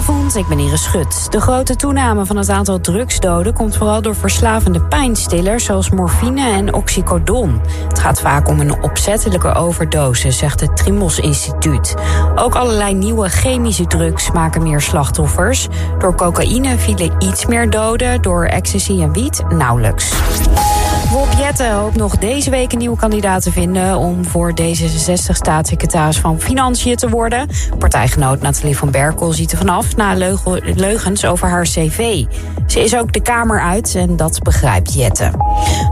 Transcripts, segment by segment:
Goedenavond, ik ben Iris Schut. De grote toename van het aantal drugsdoden komt vooral door verslavende pijnstillers zoals morfine en oxycodon. Het gaat vaak om een opzettelijke overdose, zegt het Trimbos Instituut. Ook allerlei nieuwe chemische drugs maken meer slachtoffers. Door cocaïne vielen iets meer doden, door ecstasy en wiet nauwelijks. Rob Jetten hoopt nog deze week een nieuwe kandidaat te vinden... om voor D66 staatssecretaris van Financiën te worden. Partijgenoot Nathalie van Berkel ziet er vanaf na leugens over haar cv. Ze is ook de Kamer uit en dat begrijpt Jetten.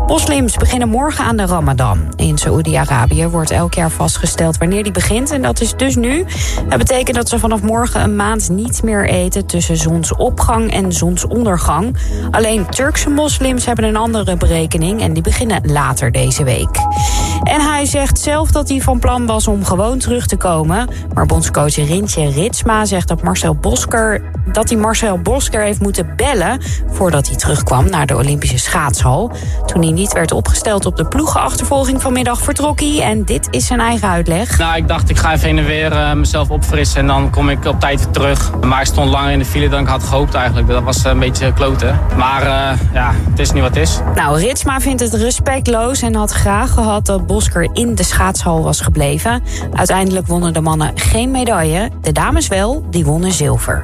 Moslims beginnen morgen aan de Ramadan. In Saoedi-Arabië wordt elk jaar vastgesteld wanneer die begint... en dat is dus nu. Dat betekent dat ze vanaf morgen een maand niet meer eten... tussen zonsopgang en zonsondergang. Alleen Turkse moslims hebben een andere berekening en die beginnen later deze week. En hij zegt zelf dat hij van plan was om gewoon terug te komen. Maar bondscoach Rintje Ritsma zegt dat Marcel Bosker dat hij Marcel Bosker heeft moeten bellen voordat hij terugkwam naar de Olympische schaatshal. Toen hij niet werd opgesteld op de ploegenachtervolging vanmiddag vertrok hij en dit is zijn eigen uitleg. Nou, ik dacht ik ga even heen en weer uh, mezelf opfrissen en dan kom ik op tijd weer terug. Maar ik stond langer in de file dan ik had gehoopt eigenlijk. Dat was een beetje kloten. Maar uh, ja, het is niet wat het is. Nou, Ritsma vindt het respectloos en had graag gehad dat Bosker in de schaatshal was gebleven. Uiteindelijk wonnen de mannen geen medaille. De dames wel, die wonnen zilver.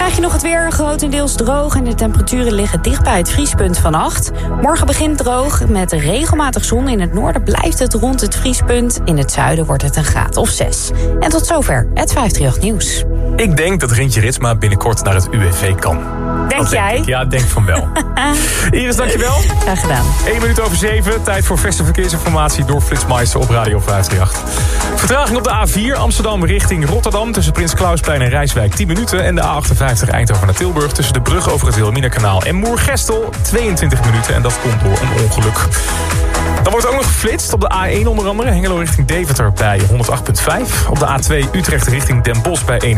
Krijg je nog het weer grotendeels droog en de temperaturen liggen dicht bij het vriespunt van 8. Morgen begint droog met regelmatig zon. In het noorden blijft het rond het vriespunt. In het zuiden wordt het een graad of 6. En tot zover het 538 nieuws. Ik denk dat Rintje Ritsma binnenkort naar het UWV kan. Denk jij? Ja, denk van wel. Iris, dankjewel. Graag gedaan. 1 minuut over 7. Tijd voor verse verkeersinformatie door Flitsmeister op Radio 538. Vertraging op de A4 Amsterdam richting Rotterdam... tussen Prins Klausplein en Rijswijk 10 minuten... en de A58 Eindhoven naar Tilburg... tussen de brug over het Wilhelminakanaal en Moergestel 22 minuten. En dat komt door een ongeluk. Dan wordt ook nog geflitst op de A1 onder andere. Hengelo richting Deventer bij 108.5. Op de A2 Utrecht richting Den Bosch bij 71.2.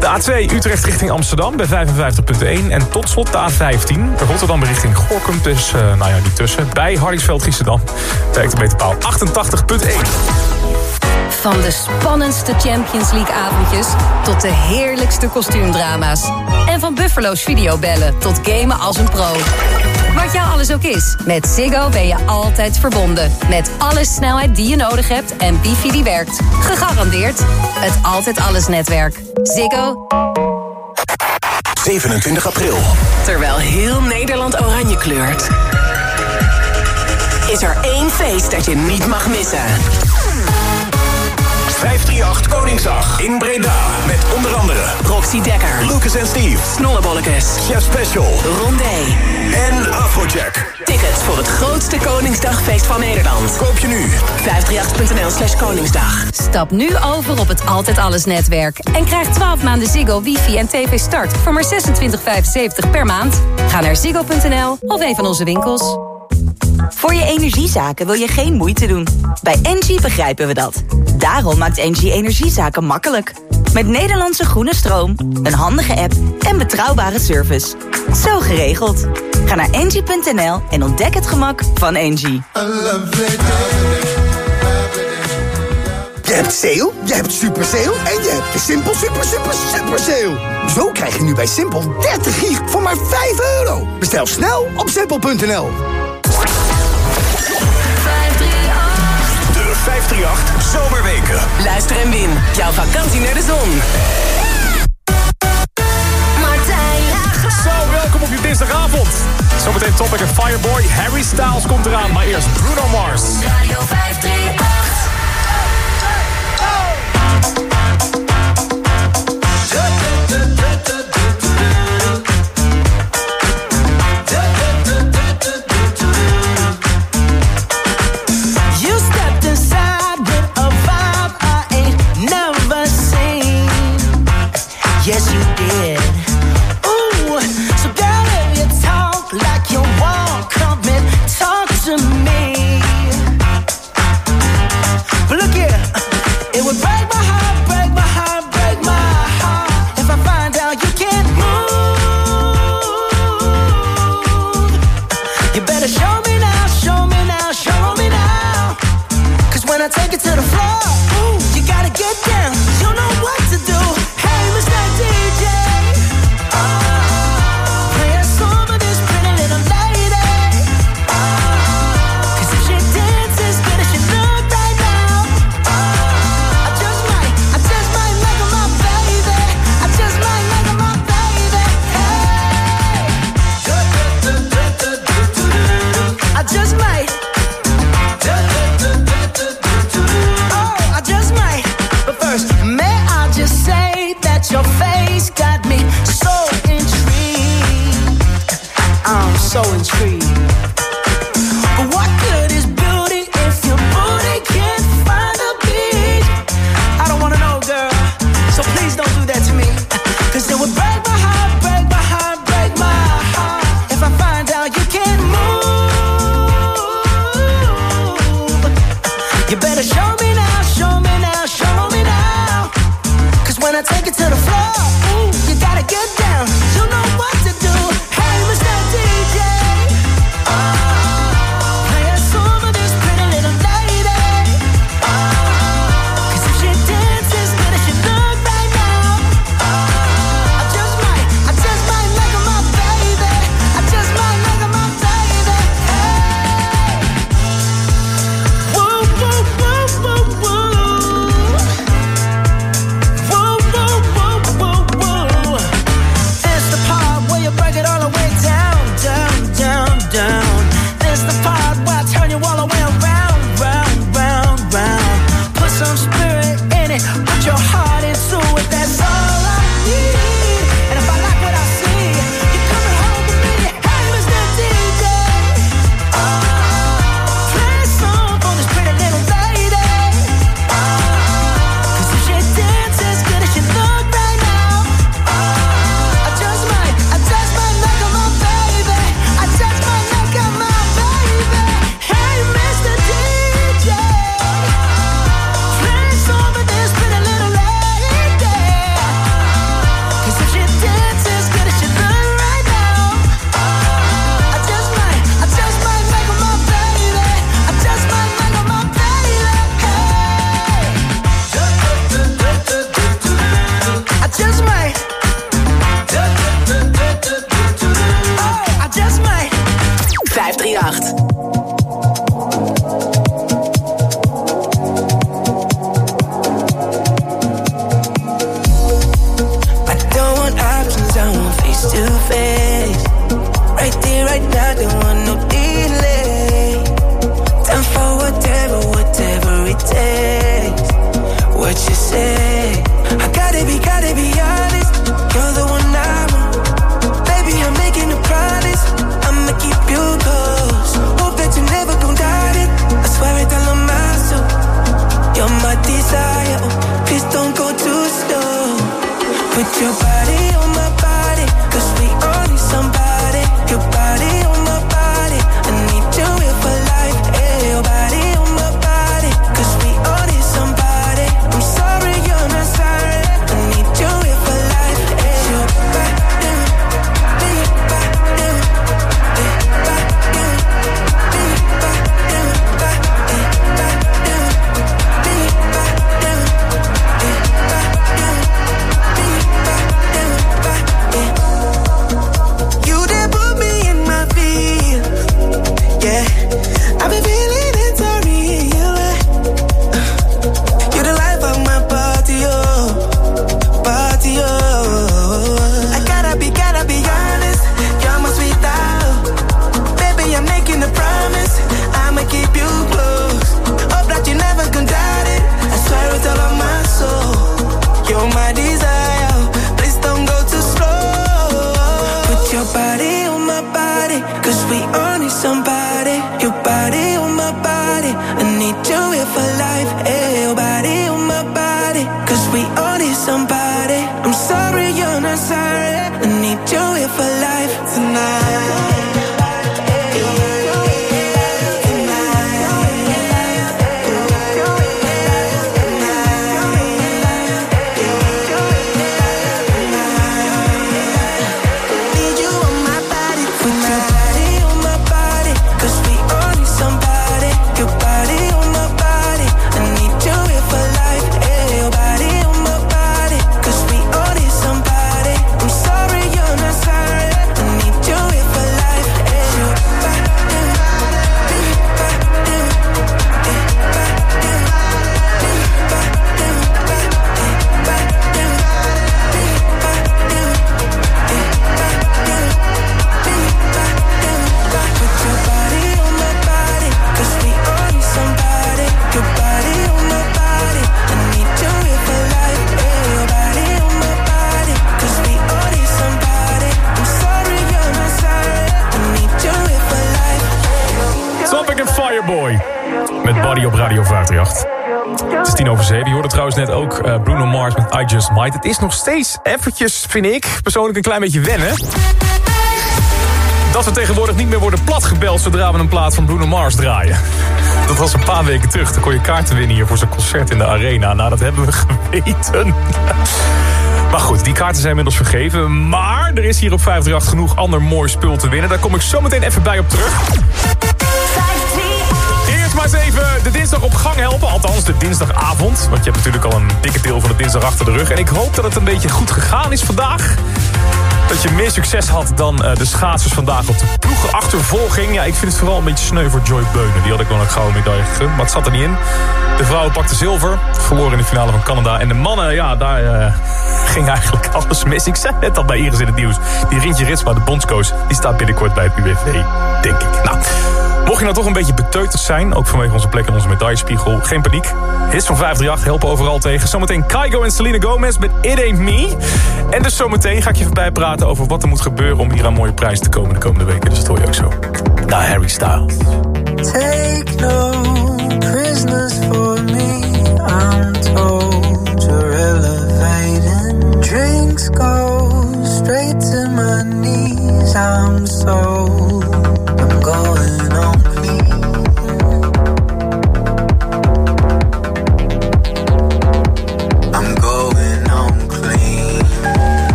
De A2 Utrecht richting Amsterdam bij 55.1. En tot slot de A15 Rotterdam richting Gorkum. Dus, nou ja, niet tussen. Bij Hardingsveld Giessendam. Bij paal 88.1. Van de spannendste Champions League avondjes tot de heerlijkste kostuumdrama's. En van Buffalo's videobellen tot gamen als een pro. Wat jou alles ook is, met Ziggo ben je altijd verbonden. Met alle snelheid die je nodig hebt en wifi die werkt. Gegarandeerd het Altijd Alles netwerk. Ziggo. 27 april. Terwijl heel Nederland oranje kleurt... is er één feest dat je niet mag missen. 538 Koningsdag in Breda. Met onder andere Roxy Dekker, Lucas en Steve, Snollebollekes, Chef Special, Rondé en Afrojack. Tickets voor het grootste Koningsdagfeest van Nederland. Koop je nu. 538.nl slash Koningsdag. Stap nu over op het Altijd Alles netwerk. En krijg 12 maanden Ziggo, wifi en tv start voor maar 26,75 per maand. Ga naar ziggo.nl of een van onze winkels. Voor je energiezaken wil je geen moeite doen. Bij Engie begrijpen we dat. Daarom maakt Engie energiezaken makkelijk. Met Nederlandse groene stroom, een handige app en betrouwbare service. Zo geregeld. Ga naar engie.nl en ontdek het gemak van Engie. Je hebt sale, je hebt super sale en je hebt de Simpel super super super sale. Zo krijg je nu bij Simpel 30 gig voor maar 5 euro. Bestel snel op simpel.nl. 538 Zomerweken. Luister en win. Jouw vakantie naar de zon. Martijn Zo, welkom op je dinsdagavond. Zometeen Topic en Fireboy. Harry Styles komt eraan, maar eerst Bruno Mars. Radio 538. What good is Just Het is nog steeds eventjes, vind ik, persoonlijk een klein beetje wennen dat we tegenwoordig niet meer worden platgebeld zodra we een plaat van Bruno Mars draaien. Dat was een paar weken terug. Dan kon je kaarten winnen hier voor zijn concert in de arena. Nou, dat hebben we geweten. Maar goed, die kaarten zijn inmiddels vergeven. Maar er is hier op 538 genoeg ander mooi spul te winnen. Daar kom ik zo meteen even bij op terug. Maar eens even de dinsdag op gang helpen. Althans, de dinsdagavond. Want je hebt natuurlijk al een dikke deel van de dinsdag achter de rug. En ik hoop dat het een beetje goed gegaan is vandaag dat je meer succes had dan uh, de schaatsers vandaag op de ploegenachtervolging. Ja, ik vind het vooral een beetje sneu voor Joy Beunen. Die had ik wel een gouden medaille gegund, maar het zat er niet in. De vrouwen pakten zilver, verloren in de finale van Canada. En de mannen, ja, daar uh, ging eigenlijk alles mis. Ik zei net al bij Iris in het nieuws. Die Rintje Ritsma, de bondscoach, die staat binnenkort bij het UWV, denk ik. Nou... Mocht je nou toch een beetje beteuterd zijn, ook vanwege onze plek in onze medaillespiegel, geen paniek. Hits van 538 helpen overal tegen. Zometeen Kaigo en Selena Gomez met It Ain't Me. En dus zometeen ga ik je voorbij praten over wat er moet gebeuren om hier aan mooie prijzen te komen de komende weken. Dus dat hoor je ook zo. Nou, Harry Styles. Take no prisoners for me, I'm told you're elevating. Drinks go straight to my knees, I'm so,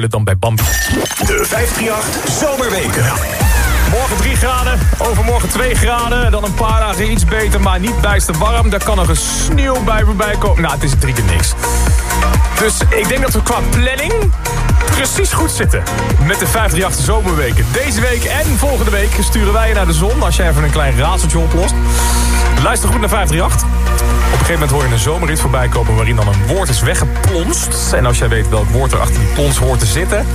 huilen dan bij Bambi. De 538 Zomerweken. Morgen 3 graden, overmorgen 2 graden. Dan een paar dagen iets beter, maar niet bijster warm. Daar kan nog een sneeuw bij voorbij komen. Nou, het is drie keer niks. Dus ik denk dat we qua planning precies goed zitten. Met de 538 zomerweken. Deze week en volgende week sturen wij je naar de zon... als jij even een klein raadseltje oplost. Luister goed naar 538. Op een gegeven moment hoor je een zomerrit voorbij komen... waarin dan een woord is weggeplonst. En als jij weet welk woord er achter die plons hoort te zitten...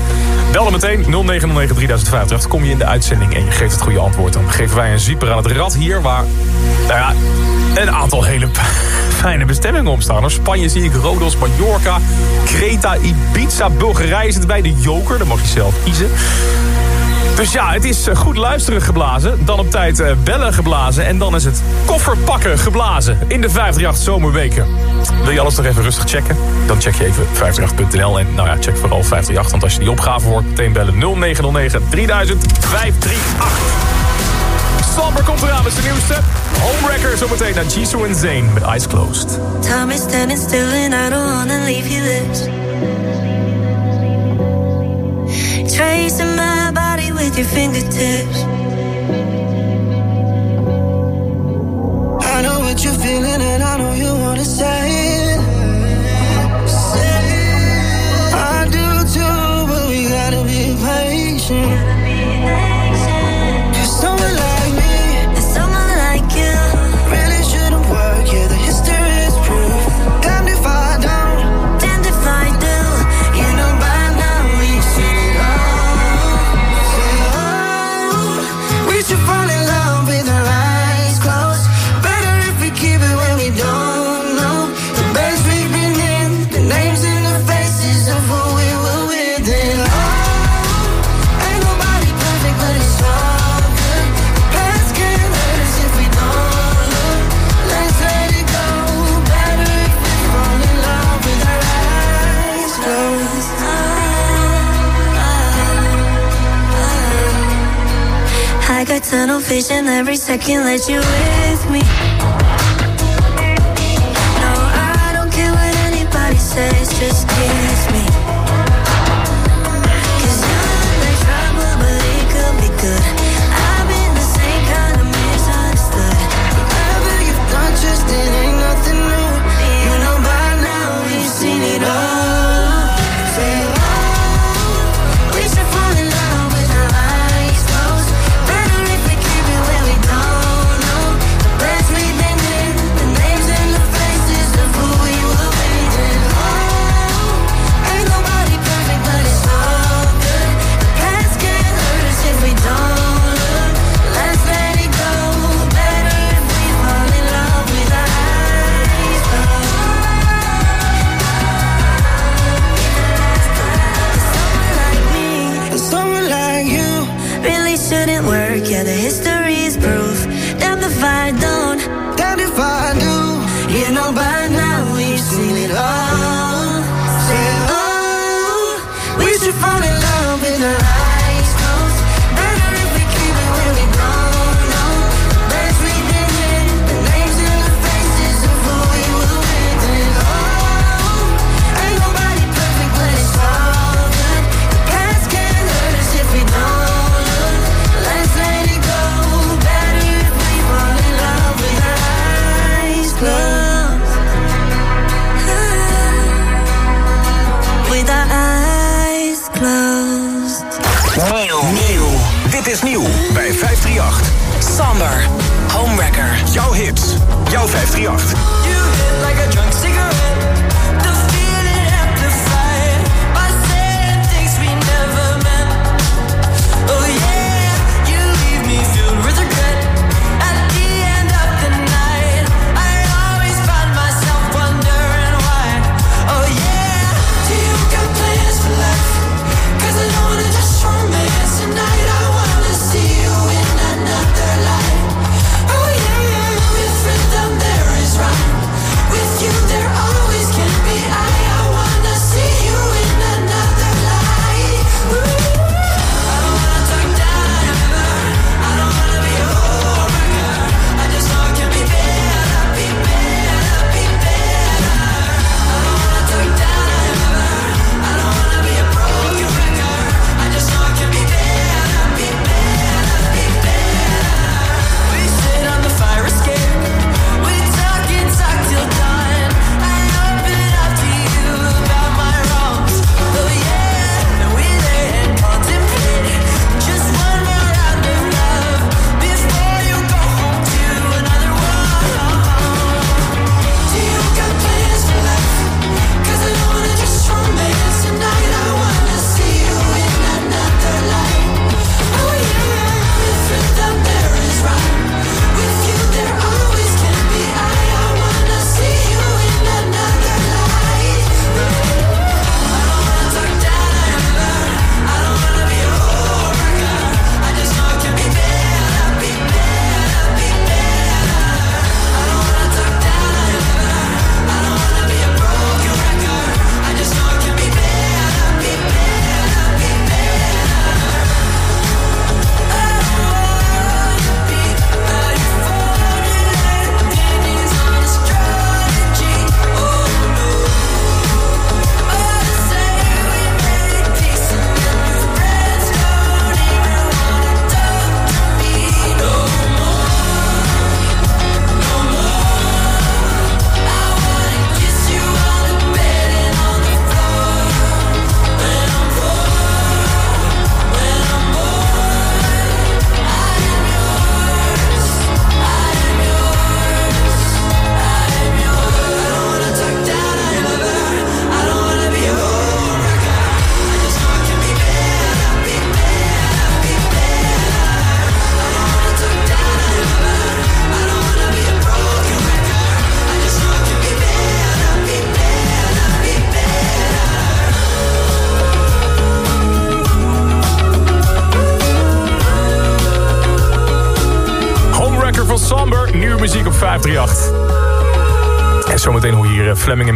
bel dan meteen 0909 3058. Kom je in de uitzending en je geeft het goede antwoord. Dan geven wij een zieper aan het rad hier... waar nou ja, een aantal hele fijne bestemmingen op staan. Spanje zie ik, Rodos, Mallorca, Creta, Ibiza, Bulgarije zit bij de Joker. Dan mag je zelf kiezen. Dus ja, het is eh, goed luisteren geblazen. Dan op tijd eh, bellen geblazen. En dan is het kofferpakken geblazen. In de 538 zomerweken. Wil je alles nog even rustig checken? Dan check je even 538.nl. En nou ja, check vooral 538. Want als je die opgave hoort, meteen bellen 0909 3000 538. Somber komt eraan met zijn nieuwste. Homewrecker zometeen naar Jisoo en Zane met Eyes Closed. Time is standing still and I don't wanna leave you this. Tracing my with your fingertips. I know what you're feeling and I know you wanna say it. I do too, but we gotta be patient. Tunnel vision every second that you with me.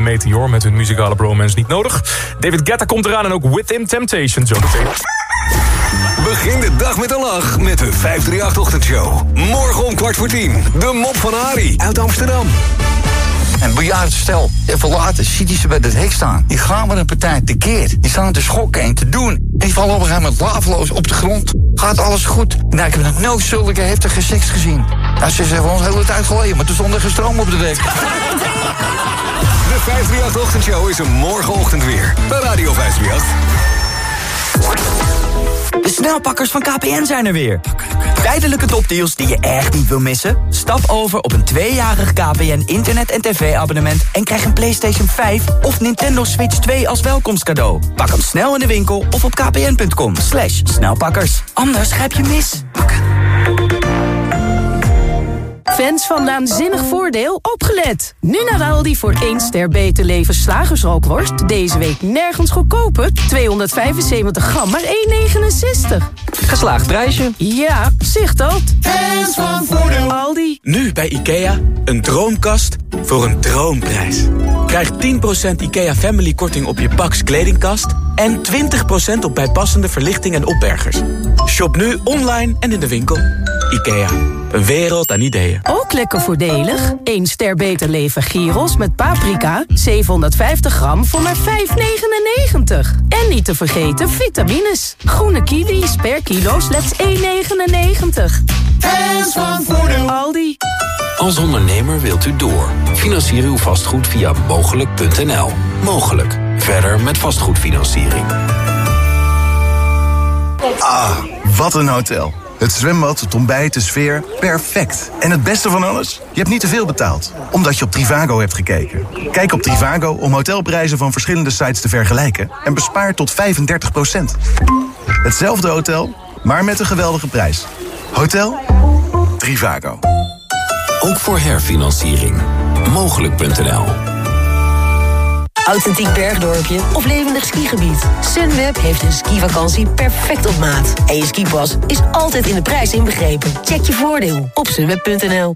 Meteor met hun muzikale bromance niet nodig. David Guetta komt eraan en ook Within Temptation zo meteen. Begin de dag met een lach met de 538-ochtendshow. Morgen om kwart voor tien. De mop van Harry uit Amsterdam. Een bejaard stel, even later ziet hij ze bij het hek staan. Die gaan met een partij tekeer. Die staan te schokken en te doen. En die vallen op een gegeven moment laafloos op de grond. Gaat alles goed? Nou, ik heb nog nooit zulke heftige seks gezien. Nou, ze zeggen ons de hele tijd geleden, maar toen stond er geen stroom op de dek. De 538-ochtendshow is er morgenochtend weer. Bij Radio 538. De snelpakkers van KPN zijn er weer. Tijdelijke topdeals die je echt niet wil missen? Stap over op een tweejarig KPN internet- en tv-abonnement... en krijg een PlayStation 5 of Nintendo Switch 2 als welkomstcadeau. Pak hem snel in de winkel of op kpn.com. Slash snelpakkers. Anders grijp je mis. Fans van Naanzinnig Voordeel, opgelet! Nu naar Aldi voor 1 ster beter leven slagersrookworst. Deze week nergens goedkoper. 275 gram, maar 1,69. Geslaagd prijsje. Ja, zicht dat. Fans van Voordeel. Aldi. Nu bij IKEA, een droomkast voor een droomprijs. Krijg 10% IKEA Family korting op je Pax kledingkast... en 20% op bijpassende verlichting en opbergers. Shop nu online en in de winkel. IKEA, een wereld aan ideeën. Ook lekker voordelig. 1 ster beter leven gyros met paprika. 750 gram voor maar 5,99. En niet te vergeten vitamines. Groene kiwis per kilo slechts 1,99. Fans van Voordeel. Aldi. Als ondernemer wilt u door. Financier uw vastgoed via mogelijk.nl. Mogelijk. Verder met vastgoedfinanciering. Ah, wat een hotel. Het zwembad, het ontbijt, de sfeer, perfect. En het beste van alles? Je hebt niet te veel betaald, omdat je op Trivago hebt gekeken. Kijk op Trivago om hotelprijzen van verschillende sites te vergelijken... en bespaar tot 35% Hetzelfde hotel, maar met een geweldige prijs. Hotel Trivago. Ook voor herfinanciering. Mogelijk.nl Authentiek bergdorpje of levendig skigebied. Sunweb heeft een skivakantie perfect op maat. En je skipas is altijd in de prijs inbegrepen. Check je voordeel op sunweb.nl.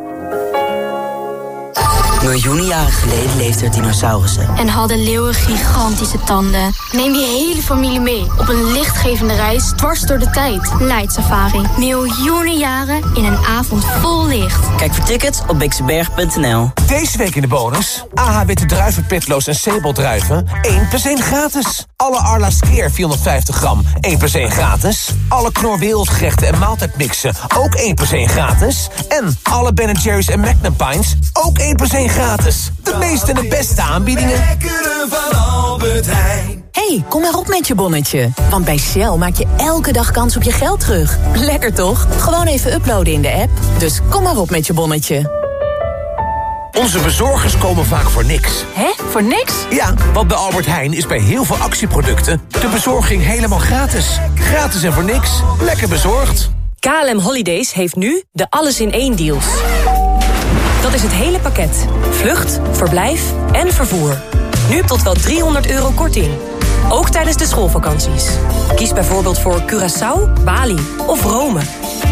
Miljoenen jaren geleden leefden er dinosaurussen. En hadden leeuwen gigantische tanden. Neem je hele familie mee op een lichtgevende reis dwars door de tijd. Light Safari. Miljoenen jaren in een avond vol licht. Kijk voor tickets op bixenberg.nl. Deze week in de bonus. AH witte druiven, pitloos en cebeldruiven. 1 plus 1 gratis. Alle Arla Skeer 450 gram. 1 plus 1 gratis. Alle Knor Wereldgerechten en maaltijdmixen. Ook 1 plus 1 gratis. En alle Ben Jerry's en Magnum Pines. Ook 1 plus 1 gratis. De meeste en de beste aanbiedingen. van Albert Heijn. hey, kom maar op met je bonnetje. Want bij Shell maak je elke dag kans op je geld terug. Lekker toch? Gewoon even uploaden in de app. Dus kom maar op met je bonnetje. Onze bezorgers komen vaak voor niks. Hè? Voor niks? Ja, want bij Albert Heijn is bij heel veel actieproducten... de bezorging helemaal gratis. Gratis en voor niks. Lekker bezorgd. KLM Holidays heeft nu de alles in één deals. Dat is het hele pakket. Vlucht, verblijf en vervoer. Nu tot wel 300 euro korting. Ook tijdens de schoolvakanties. Kies bijvoorbeeld voor Curaçao, Bali of Rome.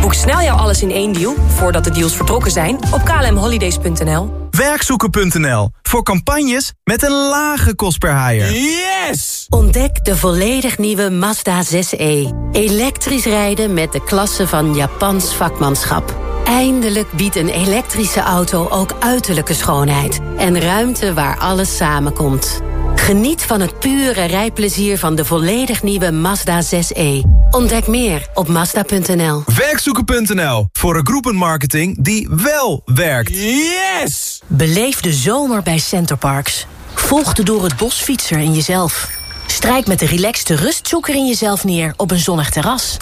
Boek snel jouw alles in één deal, voordat de deals vertrokken zijn, op klmholidays.nl. Werkzoeken.nl. Voor campagnes met een lage kost per haaier. Yes! Ontdek de volledig nieuwe Mazda 6e. Elektrisch rijden met de klasse van Japans vakmanschap. Eindelijk biedt een elektrische auto ook uiterlijke schoonheid. En ruimte waar alles samenkomt. Geniet van het pure rijplezier van de volledig nieuwe Mazda 6e. Ontdek meer op Mazda.nl. Werkzoeken.nl. Voor een groepenmarketing die wel werkt. Yes! Beleef de zomer bij Centerparks. Volg de door het bos fietser in jezelf. Strijk met de relaxte rustzoeker in jezelf neer op een zonnig terras.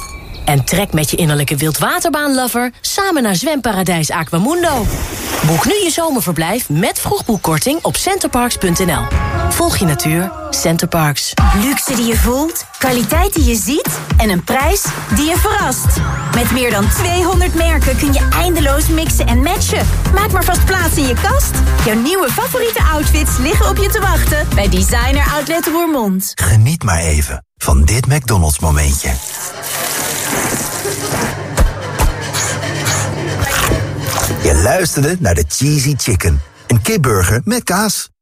En trek met je innerlijke wildwaterbaanlover samen naar zwemparadijs Aquamundo. Boek nu je zomerverblijf met vroegboekkorting op centerparks.nl. Volg je natuur, Centerparks. Luxe die je voelt, kwaliteit die je ziet en een prijs die je verrast. Met meer dan 200 merken kun je eindeloos mixen en matchen. Maak maar vast plaats in je kast. Jouw nieuwe favoriete outfits liggen op je te wachten bij Designer Outlet Roermond. Geniet maar even van dit McDonald's momentje. Je luisterde naar de Cheesy Chicken. Een kipburger met kaas.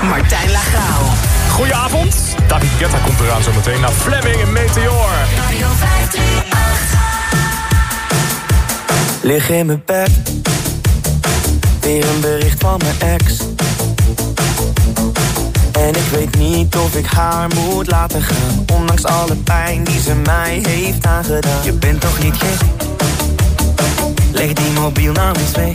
538, Martijn Lagaal. Goedenavond. David Guetta komt eraan zometeen naar Fleming en Meteor. Radio 538. Lig in mijn bed, weer een bericht van mijn ex. En ik weet niet of ik haar moet laten gaan, ondanks alle pijn die ze mij heeft aangedaan. Je bent toch niet gek? Leg die mobiel nou eens weg.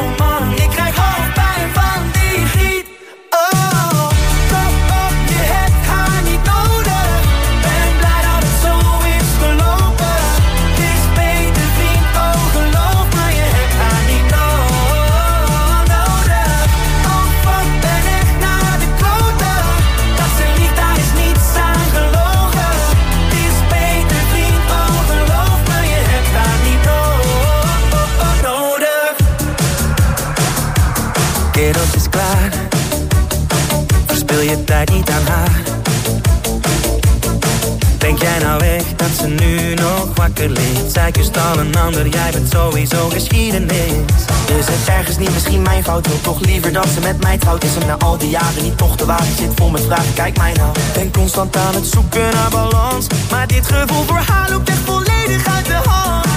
zakkenlid Zij kust al een ander, jij bent sowieso geschiedenis. Dus het ergens niet misschien mijn fout? Wil toch liever dat ze met mij trouwt. Is hem na al die jaren niet toch de waarheid? Zit vol met vragen Kijk mij nou, ben constant aan het zoeken naar balans. Maar dit gevoel voor haar loopt echt volledig uit de hand.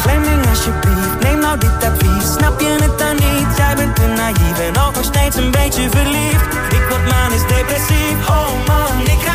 Fleming alsjeblieft, neem nou dit advies. Snap je het dan niet? Jij bent te naïef en ook nog steeds een beetje verliefd. Ik word is depressief, oh man, ik ga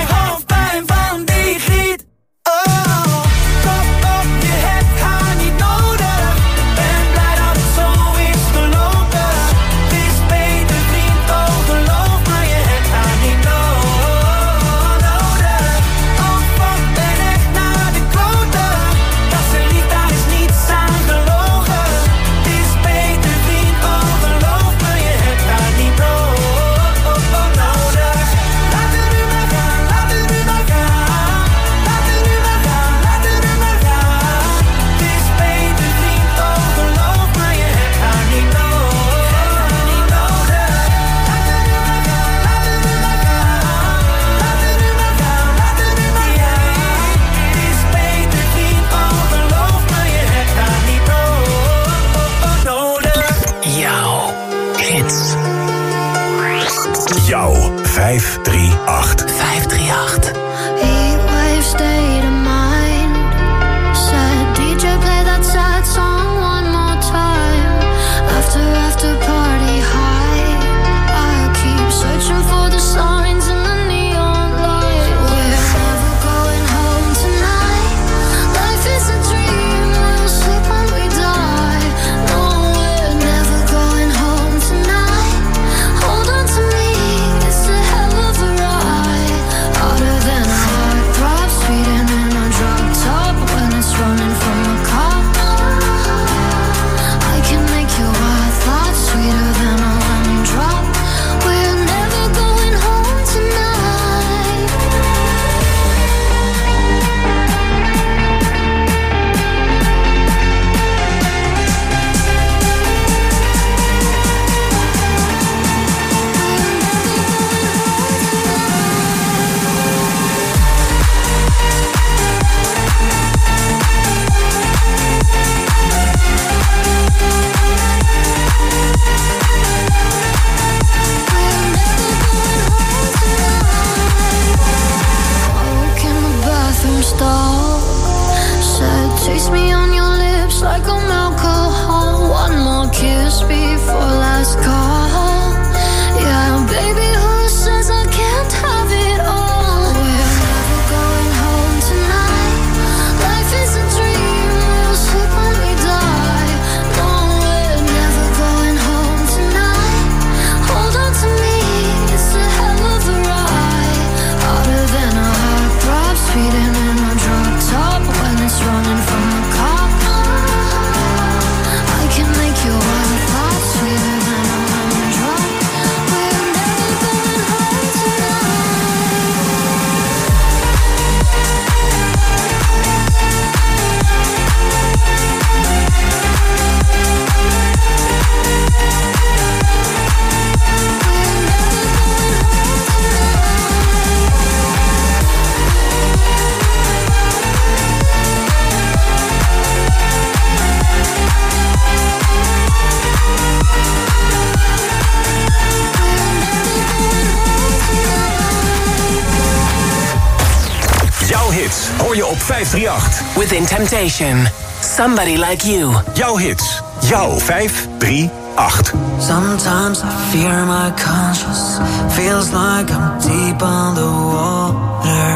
Within Temptation. Somebody Like You. Jouw hits. Jouw 5, 3, 8. Sometimes I fear my conscience. Feels like I'm deep underwater.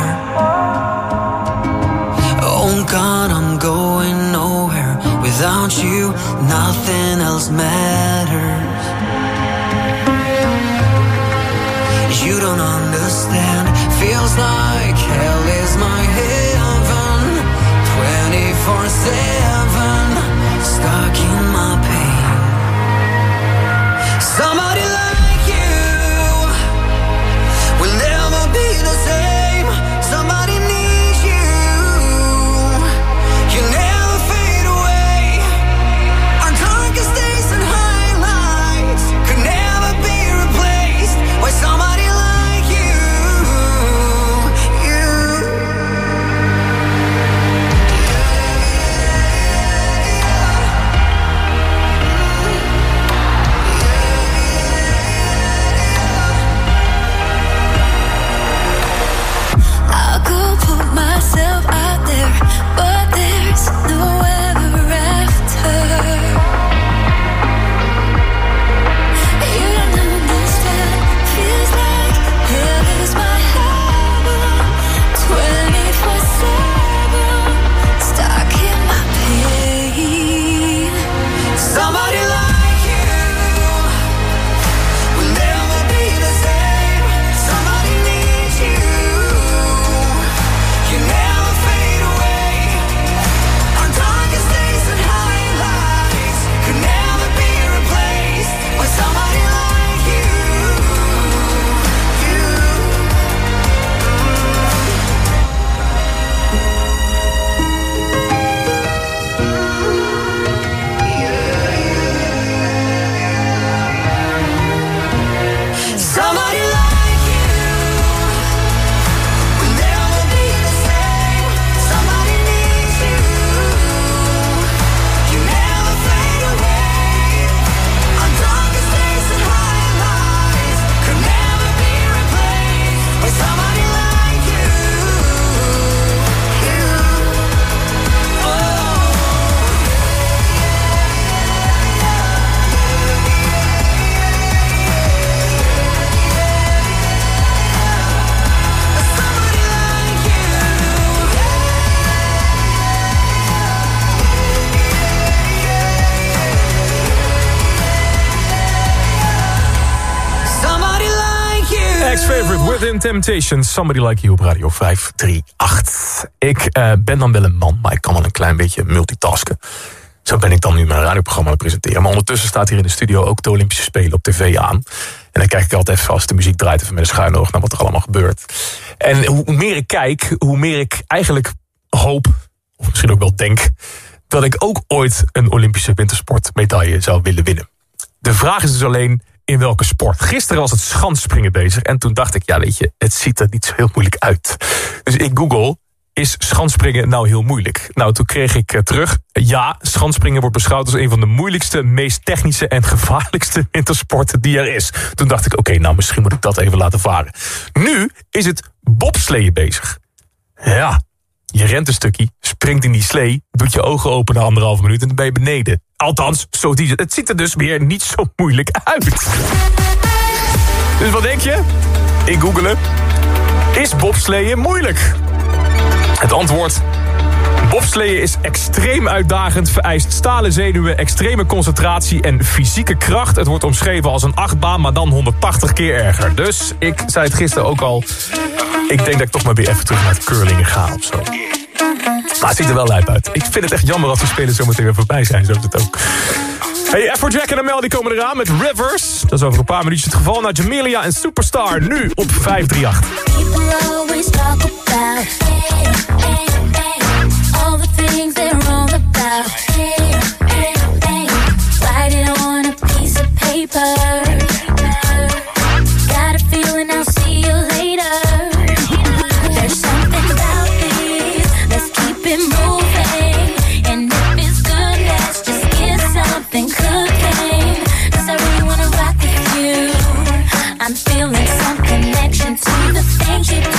Oh God, I'm going nowhere. Without you, nothing else matters. You don't understand. Feels like hell is my say The Temptation, Somebody Like You op Radio 538. Ik uh, ben dan wel een man, maar ik kan wel een klein beetje multitasken. Zo ben ik dan nu mijn radioprogramma aan het presenteren. Maar ondertussen staat hier in de studio ook de Olympische Spelen op tv aan. En dan kijk ik altijd even als de muziek draait... even met een schuin oog naar wat er allemaal gebeurt. En hoe meer ik kijk, hoe meer ik eigenlijk hoop... of misschien ook wel denk... dat ik ook ooit een Olympische wintersportmedaille zou willen winnen. De vraag is dus alleen in welke sport. Gisteren was het schansspringen bezig. En toen dacht ik, ja weet je, het ziet er niet zo heel moeilijk uit. Dus ik google, is schansspringen nou heel moeilijk? Nou, toen kreeg ik terug, ja, schansspringen wordt beschouwd als een van de moeilijkste, meest technische en gevaarlijkste wintersporten die er is. Toen dacht ik, oké, nou misschien moet ik dat even laten varen. Nu is het bobsleeën bezig. Ja, je rent een stukje, springt in die slee, doet je ogen open na anderhalve minuut en dan ben je beneden. Althans, zo het. Het ziet er dus weer niet zo moeilijk uit. Dus wat denk je? Ik googelen. Is bobsleeën moeilijk? Het antwoord... Bobsleeën is extreem uitdagend, vereist stalen zenuwen, extreme concentratie en fysieke kracht. Het wordt omschreven als een achtbaan, maar dan 180 keer erger. Dus ik zei het gisteren ook al, ik denk dat ik toch maar weer even terug naar het curlingen ga of zo. Maar het ziet er wel lijp uit. Ik vind het echt jammer als die spelers zo meteen weer voorbij zijn. Zo is het ook. Hey, Afrojack en Amel die komen eraan met Rivers. Dat is over een paar minuutjes het geval. Naar Jamelia en Superstar, nu op 538. On a piece of paper. Got a feeling I'll see you later. There's something about this. Let's keep it moving. And if it's good, let's just get something cooking. 'Cause I really wanna rock with you. I'm feeling some connection to the things you.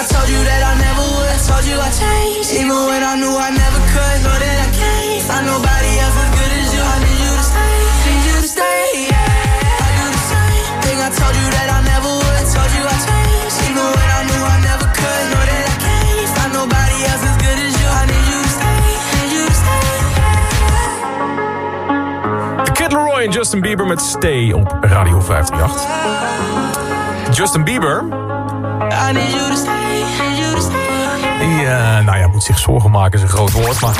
I told you that I never would. I told you I changed, even when I knew I never could. Know that I can't find nobody else as good as you. I need you to stay, need you to stay. Yeah. I do the same thing I told you that I never would. I told you I changed, even when I knew I never could. Know that I can't find nobody else as good as you. I need you to stay, need you to stay. Kid Leroy en Justin Bieber met Stay op Radio 538. Justin Bieber, I need you to stay, nou ja, moet zich zorgen maken, is een groot woord, maar...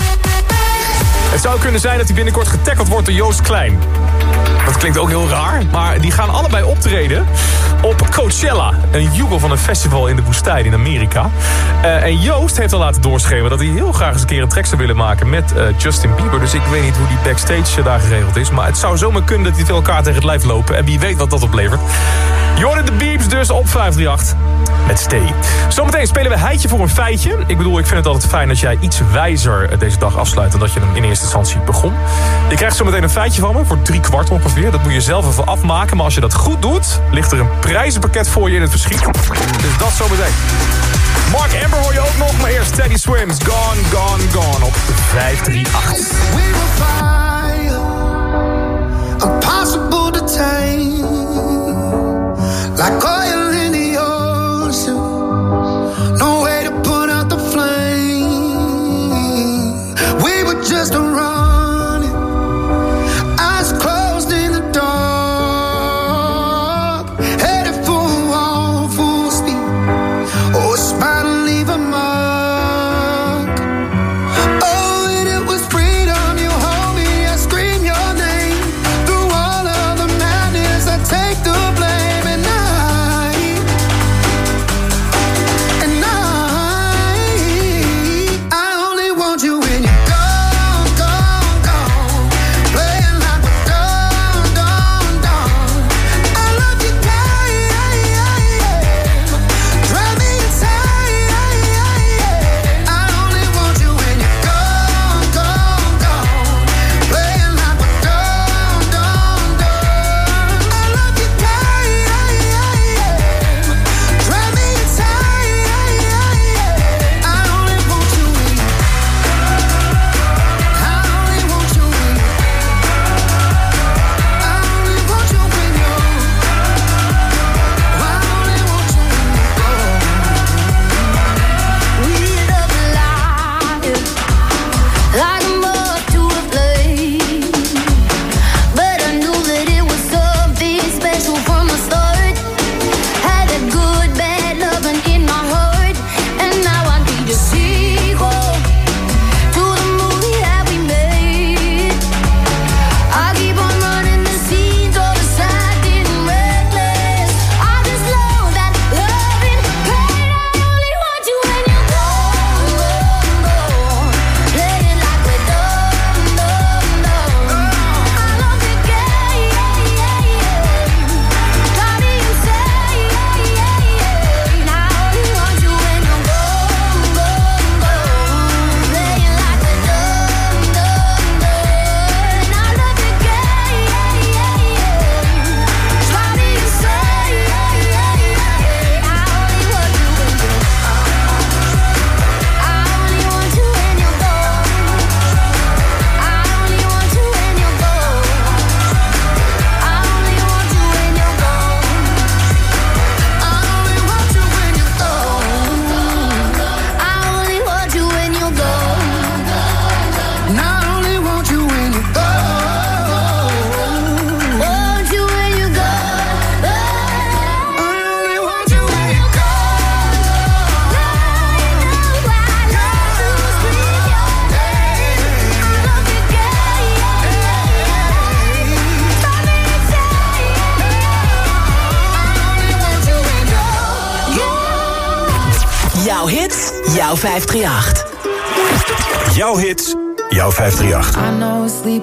Het zou kunnen zijn dat hij binnenkort getackeld wordt door Joost Klein. Dat klinkt ook heel raar, maar die gaan allebei optreden op Coachella. Een jugel van een festival in de woestijn in Amerika. Eh, en Joost heeft al laten doorschemeren dat hij heel graag eens een keer een track zou willen maken met eh, Justin Bieber. Dus ik weet niet hoe die backstage eh, daar geregeld is. Maar het zou zomaar kunnen dat die elkaar tegen het lijf lopen. En wie weet wat dat oplevert. Jordan de Beeps dus op 538 Zometeen spelen we Heitje voor een feitje. Ik bedoel, ik vind het altijd fijn als jij iets wijzer deze dag afsluit... dan dat je hem in eerste instantie begon. Je krijgt zometeen een feitje van me voor drie kwart ongeveer. Dat moet je zelf even afmaken. Maar als je dat goed doet, ligt er een prijzenpakket voor je in het verschiet. Dus dat zometeen. Mark Amber hoor je ook nog, maar eerst Teddy Swims. Gone, gone, gone op 538. We impossible to tame. Like oil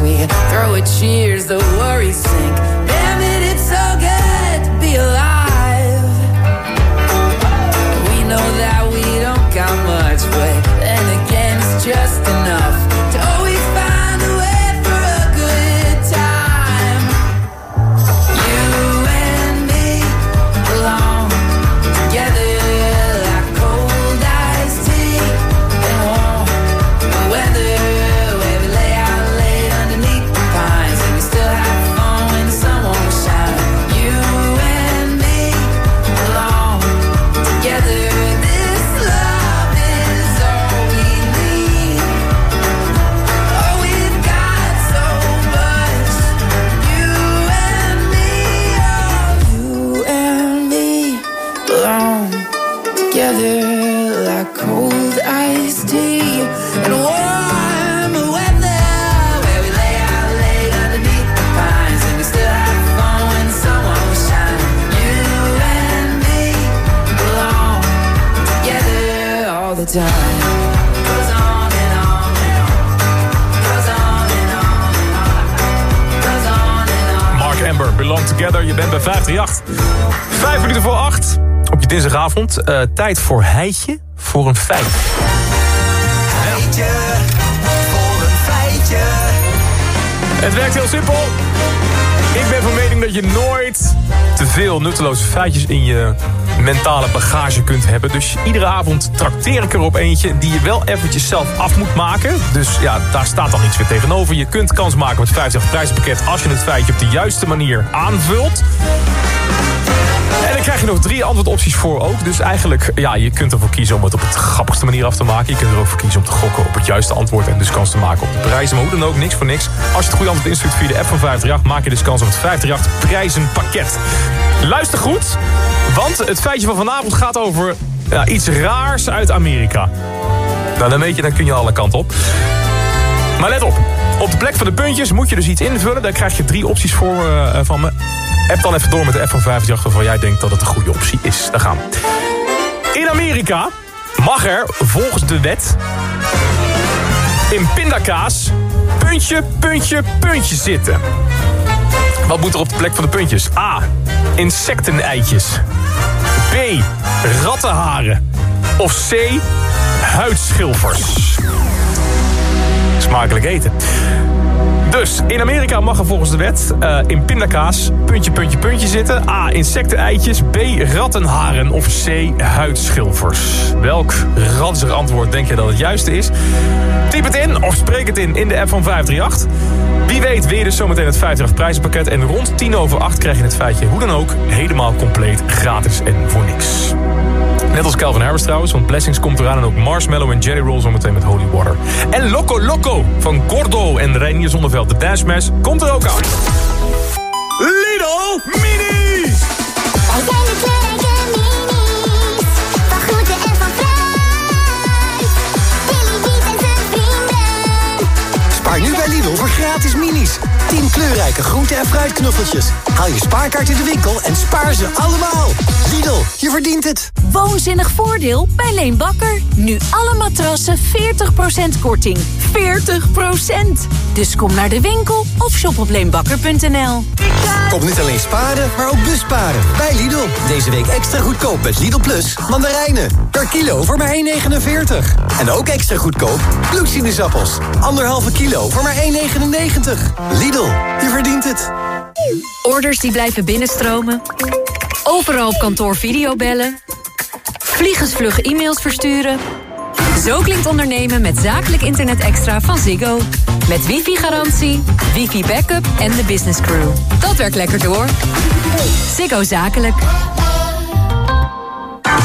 We throw a cheers, the worries Eh, tijd voor Heitje voor een feit. Feitje, voor een feitje. Het werkt heel simpel. Ik ben van mening dat je nooit te veel nutteloze feitjes in je mentale bagage kunt hebben. Dus iedere avond trakteer ik er op eentje die je wel eventjes zelf af moet maken. Dus ja, daar staat dan iets weer tegenover. Je kunt kans maken met 50 prijzenpakket als je het feitje op de juiste manier aanvult. Krijg je nog drie antwoordopties voor ook. Dus eigenlijk, ja, je kunt ervoor kiezen om het op het grappigste manier af te maken. Je kunt er ook voor kiezen om te gokken op het juiste antwoord... en dus kans te maken op de prijzen. Maar hoe dan ook, niks voor niks. Als je het goede antwoord instuurt via de app van 538... maak je dus kans op het 538 prijzenpakket. Luister goed, want het feitje van vanavond gaat over ja, iets raars uit Amerika. Nou, dan weet je, dan kun je alle kanten op. Maar let op, op de plek van de puntjes moet je dus iets invullen. Daar krijg je drie opties voor eh, van me. App dan even door met de app van 538 waarvan jij denkt dat het een goede optie is. Daar gaan we. In Amerika mag er volgens de wet in pindakaas puntje, puntje, puntje zitten. Wat moet er op de plek van de puntjes? A. Insecteneitjes. B. Rattenharen. Of C. Huidschilfers. Smakelijk eten. Dus in Amerika mag er volgens de wet uh, in pindakaas puntje, puntje, puntje zitten. A. Insecteneitjes. B. Rattenharen. Of C. Huidschilfers. Welk ranzig antwoord denk je dat het juiste is? Typ het in of spreek het in in de app van 538. Wie weet weer dus zometeen het 50 prijzenpakket. En rond 10 over 8 krijg je het feitje hoe dan ook helemaal compleet gratis en voor niks. Net als Calvin Harris trouwens, want Blessings komt eraan... en ook Marshmallow en Jerry Roll zometeen met Holy Water. En Loco Loco van Gordo en Reinier Zonneveld, de Dance Smash, komt er ook aan. Lidl de kleurrijke minis. Van groente en van fruit. Billy Kies en zijn vrienden. Spaar nu bij Lidl voor gratis minis. 10 kleurrijke groente- en fruitknuffeltjes. Haal je spaarkaart in de winkel en spaar ze allemaal. Lidl, je verdient het. Woonzinnig voordeel bij Leen Bakker. Nu alle matrassen 40% korting. 40%! Dus kom naar de winkel of shop op leenbakker.nl. Kom niet alleen sparen, maar ook busparen. Bij Lidl. Deze week extra goedkoop met Lidl Plus mandarijnen. Per kilo voor maar 1,49. En ook extra goedkoop bloedsinusappels. Anderhalve kilo voor maar 1,99. Lidl, je verdient het. Orders die blijven binnenstromen. Overal op kantoor videobellen. Vliegensvlug e-mails versturen. Zo klinkt ondernemen met zakelijk internet extra van Ziggo. Met wifi-garantie, wifi-backup en de business crew. Dat werkt lekker door. Ziggo Zakelijk.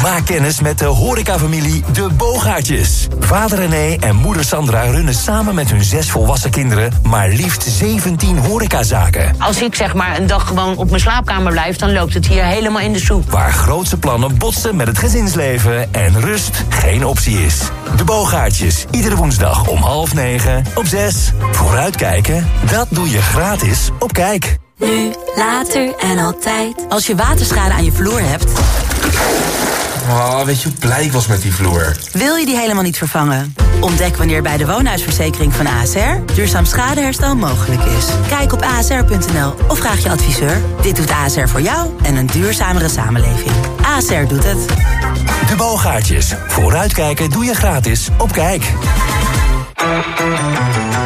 Maak kennis met de horecafamilie De Boogaartjes. Vader René en moeder Sandra runnen samen met hun zes volwassen kinderen... maar liefst 17 horecazaken. Als ik zeg maar een dag gewoon op mijn slaapkamer blijf... dan loopt het hier helemaal in de soep. Waar grootse plannen botsen met het gezinsleven... en rust geen optie is. De Boogaartjes, iedere woensdag om half negen op zes. Vooruitkijken, dat doe je gratis op Kijk. Nu, later en altijd. Als je waterschade aan je vloer hebt... Oh, weet je hoe blij ik was met die vloer? Wil je die helemaal niet vervangen? Ontdek wanneer bij de woonhuisverzekering van ASR... duurzaam schadeherstel mogelijk is. Kijk op asr.nl of vraag je adviseur. Dit doet ASR voor jou en een duurzamere samenleving. ASR doet het. De Boogaartjes, vooruitkijken doe je gratis op Kijk.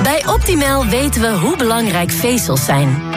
Bij Optimal weten we hoe belangrijk vezels zijn.